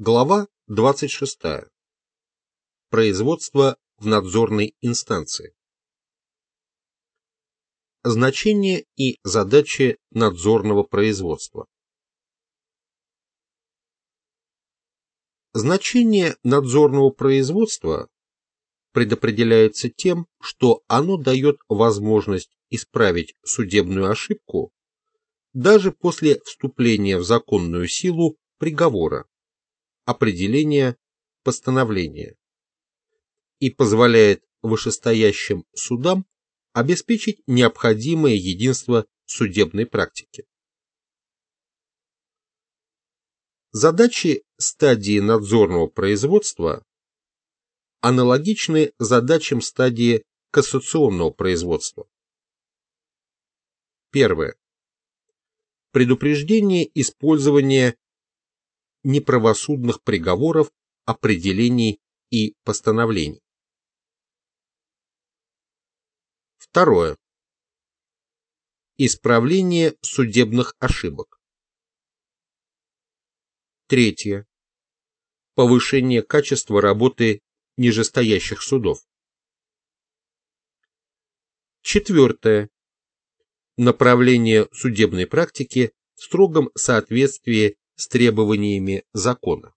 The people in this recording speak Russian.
Глава 26. Производство в надзорной инстанции. Значение и задачи надзорного производства. Значение надзорного производства предопределяется тем, что оно дает возможность исправить судебную ошибку даже после вступления в законную силу приговора определения, постановления и позволяет вышестоящим судам обеспечить необходимое единство судебной практики. Задачи стадии надзорного производства аналогичны задачам стадии кассационного производства. Первое. Предупреждение использования неправосудных приговоров, определений и постановлений. Второе. Исправление судебных ошибок. Третье. Повышение качества работы нижестоящих судов. Четвертое. Направление судебной практики в строгом соответствии с требованиями закона.